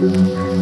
Música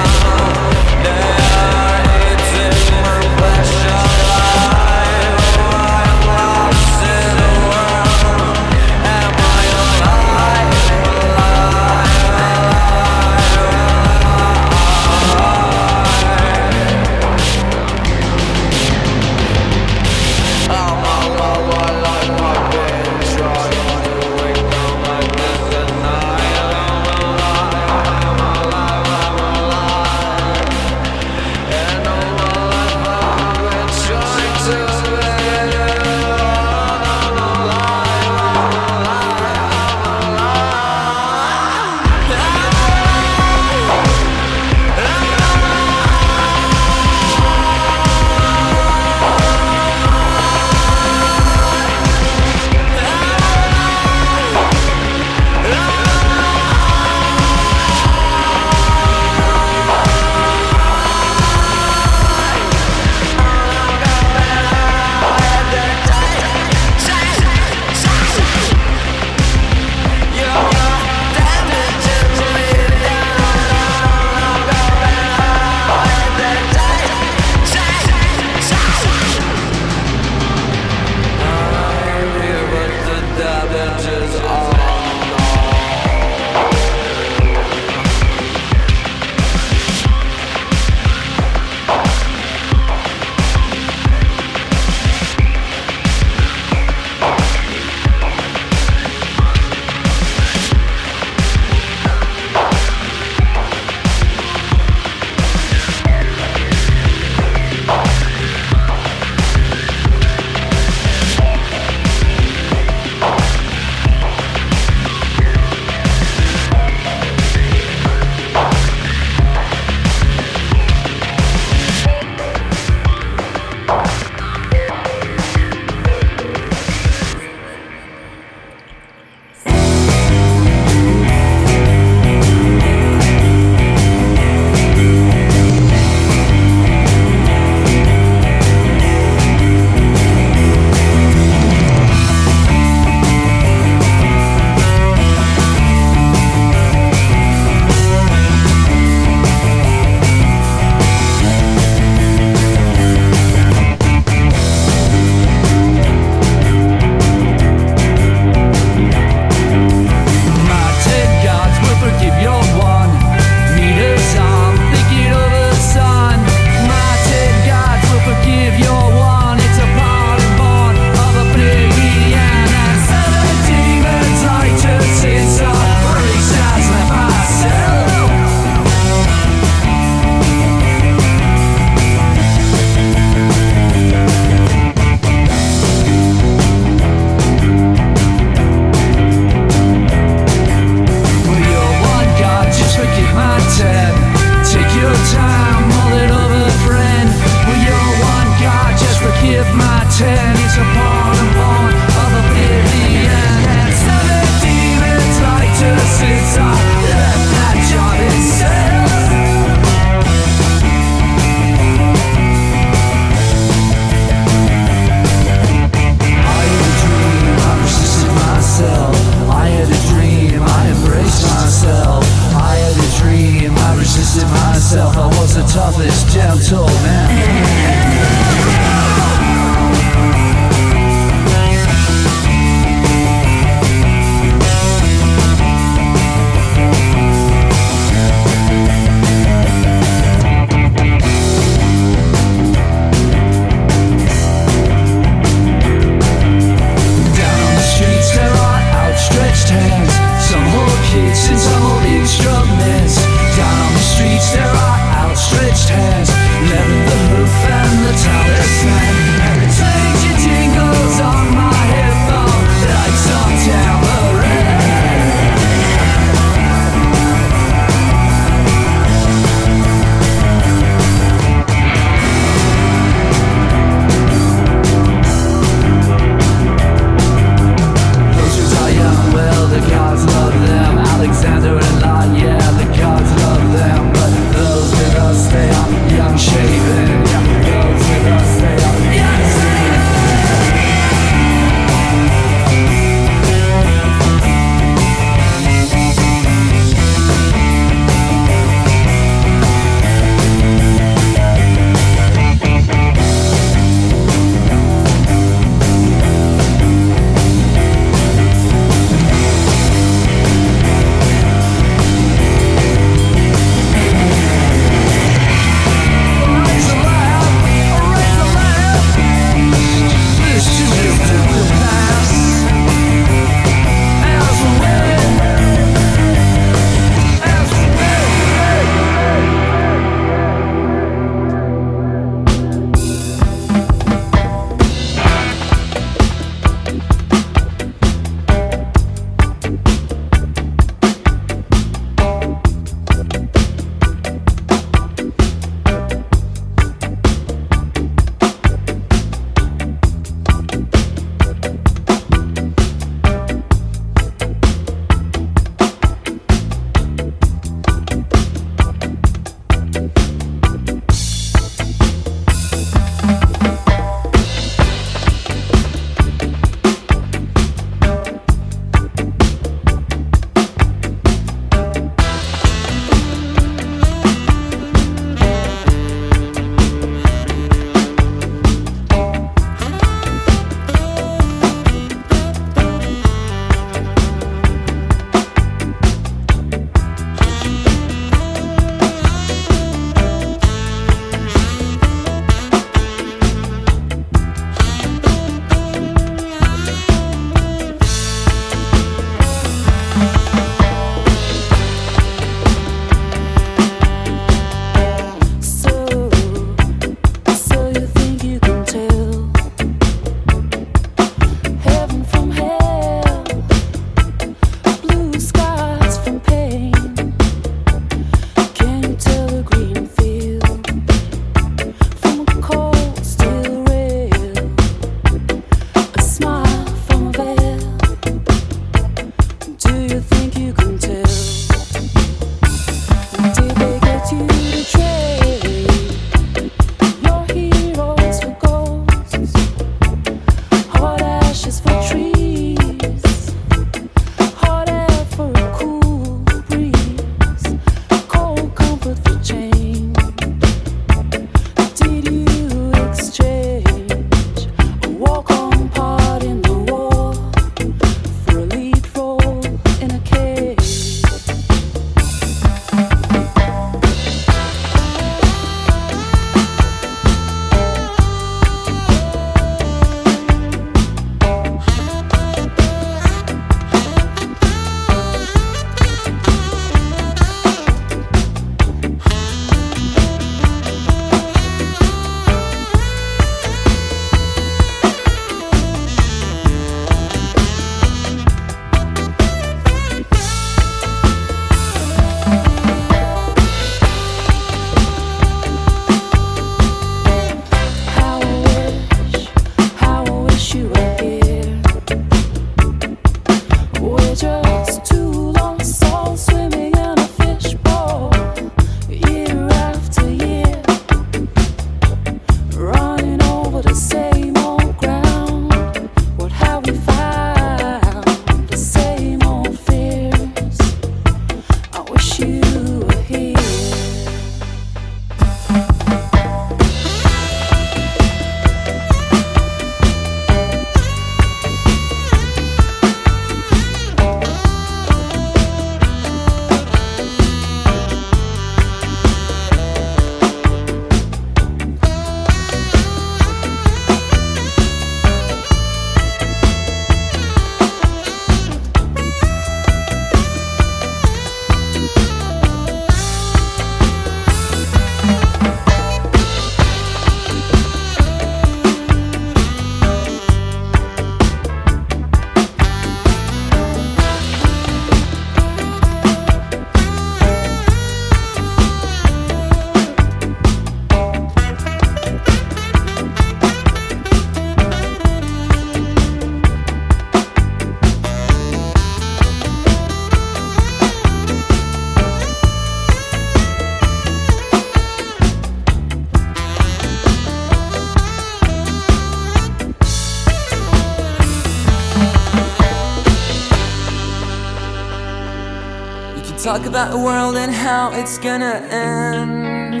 Talk about the world and how it's gonna end,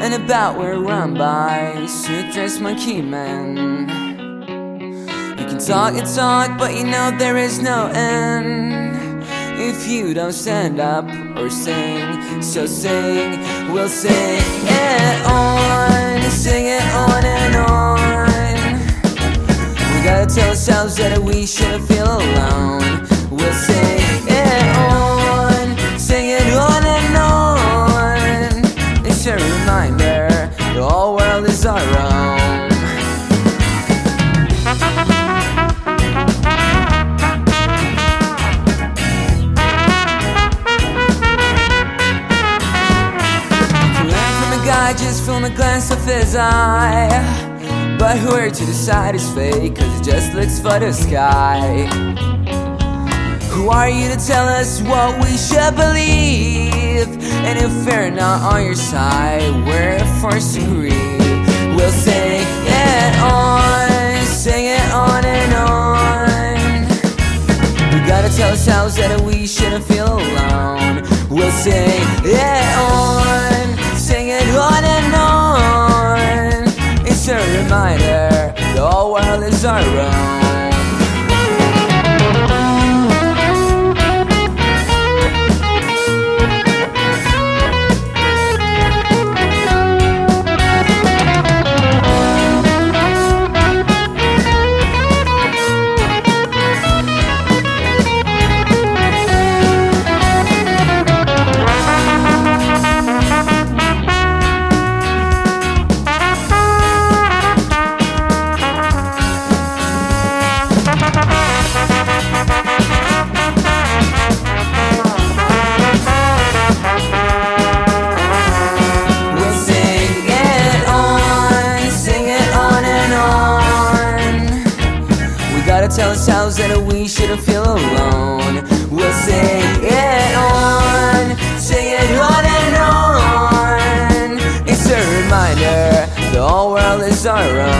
and about we're run by suit-dressed monkey men. You can talk and talk, but you know there is no end if you don't stand up or sing. So sing, we'll sing it on, sing it on and on. We gotta tell ourselves that we shouldn't feel alone. From a glance of his eye. But who are to decide is fake, cause it just looks for the sky. Who are you to tell us what we should believe? And if we're not on your side, we're forced to grieve. We'll sing it on, sing it on and on. We gotta tell ourselves that we shouldn't feel alone. We'll sing it on, reminder the whole world is our own. It's